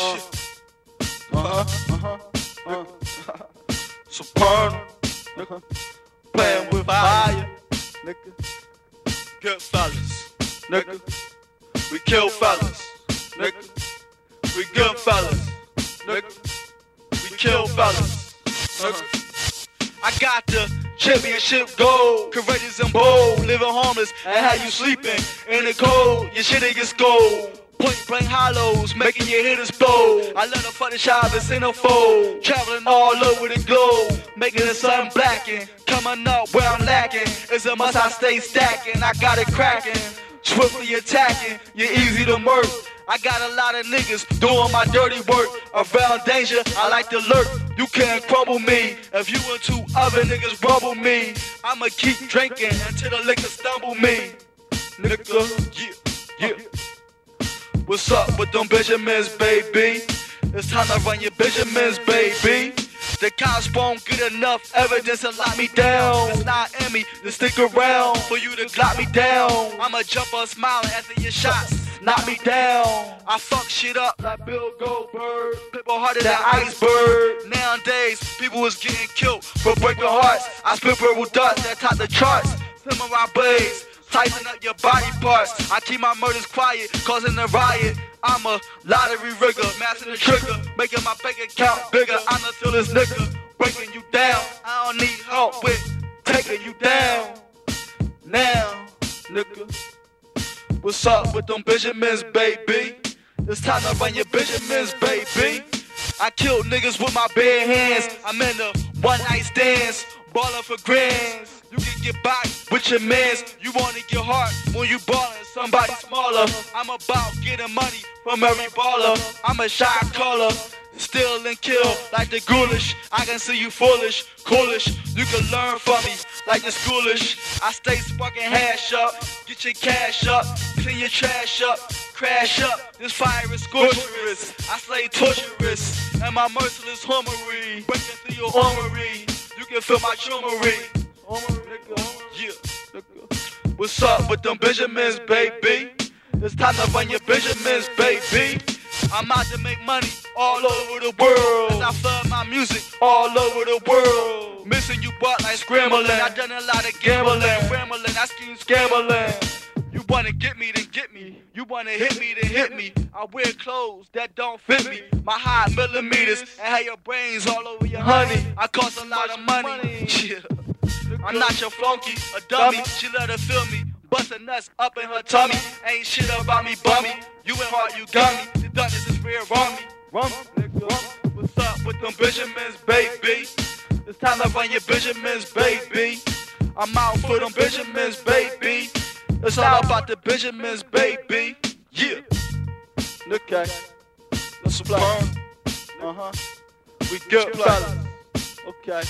Uh huh. Uh huh. Uh. Supernal. Nigga. Playing with fire. Nigga. Good fellas. Nigga. We kill fellas. Nigga. We good fellas. Nigga. We kill fellas. Nigga. I got the championship gold, courageous and bold, living homeless and how you sleeping in the cold. Your shit ain't gets gold. Point blank hollows, making your hitters blow. I love the funny fucking in and fold. Traveling all over the globe, making the sun blacken. Coming up where I'm lacking. It's a must I stay stacking. I got it cracking. Swiftly attacking, you're easy to murk. I got a lot of niggas doing my dirty work. Around danger, I like to lurk. You can't crumble me. If you and two other niggas rumble me, I'ma keep drinking until the liquor stumble me. Nigga, yeah, yeah. What's up with them Benjamins, baby? It's time to run your Benjamins, baby. The cops won't get enough evidence to lock me down. It's not in me to stick around for you to glock me down. I'ma jump after your shots. Knock me down. I fuck shit up like Bill Goldberg. People harder than iceberg. Nowadays, people is getting killed for breaking hearts. I spit verbal dust that top the charts. Samurai blades. Tighten up your body parts. I keep my murders quiet, causing a riot. I'm a lottery rigger, mastering the trigger, making my bank account bigger. I'm the this nigga, breaking you down. I don't need help with taking you down. Now, nigga, what's up with them Benjamins, baby? It's time to run your Benjamins, baby. I kill niggas with my bare hands. I'm in the one night stands, ballin' for grands. You can get by with your mans. You wanna get hard when you ballin' somebody smaller. I'm about getting money from every baller. I'm a shot caller. Steal and kill like the ghoulish. I can see you foolish, coolish. You can learn from me like the schoolish. I stay sparking hash up, get your cash up, clean your trash up, crash up. This fire is scorcherous. I slay torturous, and my merciless homery breaking through your armory. You can feel my trummery. What's up with them Benjamins, baby? It's time to run your Benjamins, baby. I'm out to make money all over the world. I flood my music all over the world. Missing you but like scrambling. I done a lot of gambling, rambling, I scheme scambling. You wanna get me, then get me. You wanna hit me, then hit me. I wear clothes that don't fit me. My high millimeters and have your brains all over your honey. I cost a lot of money. Yeah. I'm not your flunky, a dummy. She let her feel me. Bustin' nuts up in her tummy. Ain't shit about me, bummy. You ain't hard, you gummy. The darkness is real, wrong me. Wrong, nigga. What's up with them Benjamins, baby? It's time to run your Benjamins, baby. I'm out for them Benjamins, baby. It's all about the Benjamins, baby. Yeah. Okay. Let's play. Uh huh. We good fellas. Okay.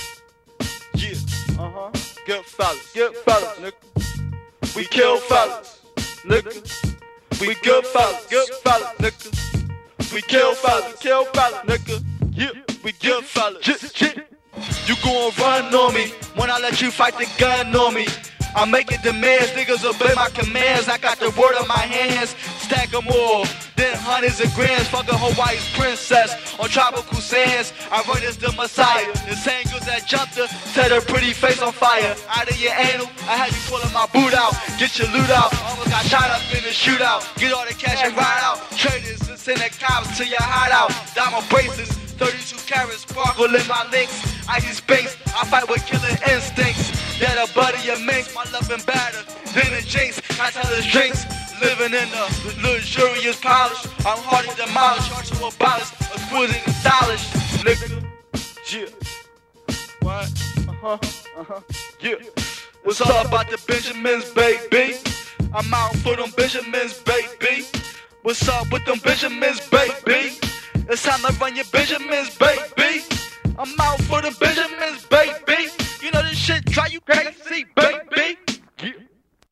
Uh huh. Good fellas. Good fellas, nigga. We kill fellas, nigga. We good fellas. Good fellas, nigga. We kill fellas. Kill fellas, nigga. Yeah. We good fellas. You gon' run on me when I let you fight the gun on me. I'm making demands, niggas obey my commands. I got the word on my hands, stack stack 'em all. Then hundreds of grams, fucking Hawaii's princess on tropical sands. I run as the messiah. The same girls that jumped her, set her pretty face on fire. Out of your anal, I had you pulling my boot out. Get your loot out. Almost got shot up in the shootout. Get all the cash and ride out. Traders and send the cops to your hideout. Diamond bracelets. 32 carats sparkle in my links. Icy space, I fight with killer instincts. That a buddy of minks, my love and batter. Then the jinx, I tell his drinks. Living in a luxurious polish. I'm hard to demolish, hard to abolish. Exquisite and stylish. Nigga. Yeah. What? Uh huh. Uh huh. Yeah. What's up about the Benjamins, baby? I'm out for them Benjamins, baby. What's up with them Benjamins, baby? It's time to run your Benjamins, baby. I'm out for the Benjamins, baby. You know this shit drive you crazy, baby.